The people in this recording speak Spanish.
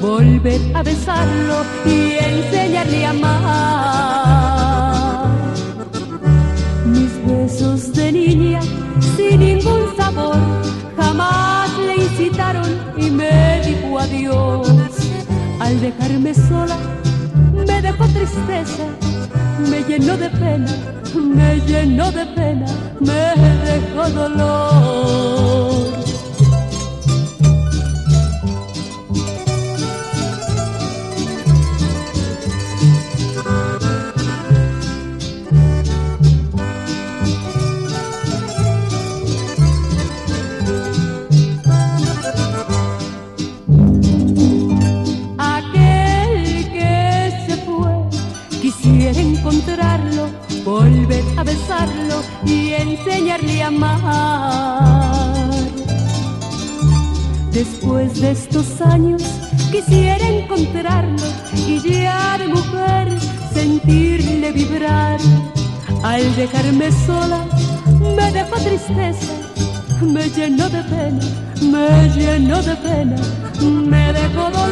volver a besarlo y enseñarle a amar. Mis besos de niña sin ningún sabor jamás le incitaron y me dijo adiós. Al dejarme sola me dejó tristeza, me llenó de pena, me llenó de pena, volver a besarlo y enseñarle a amar. Después de estos años quisiera encontrarlo y ya de mujer sentirle vibrar. Al dejarme sola me dejó tristeza, me llenó de pena, me llenó de pena, me dejó dolor.